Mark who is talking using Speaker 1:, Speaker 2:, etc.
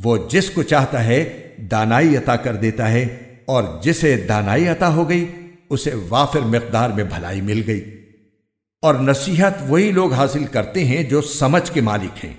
Speaker 1: वो जिसको चाहता है, दानाई अता कर देता है, और जिसे दानाई अता हो गई, उसे वाफिर मकदार में भलाई मिल गई। और नसीहत वही लोग हासिल करते हैं जो समझ के मालिक हैं।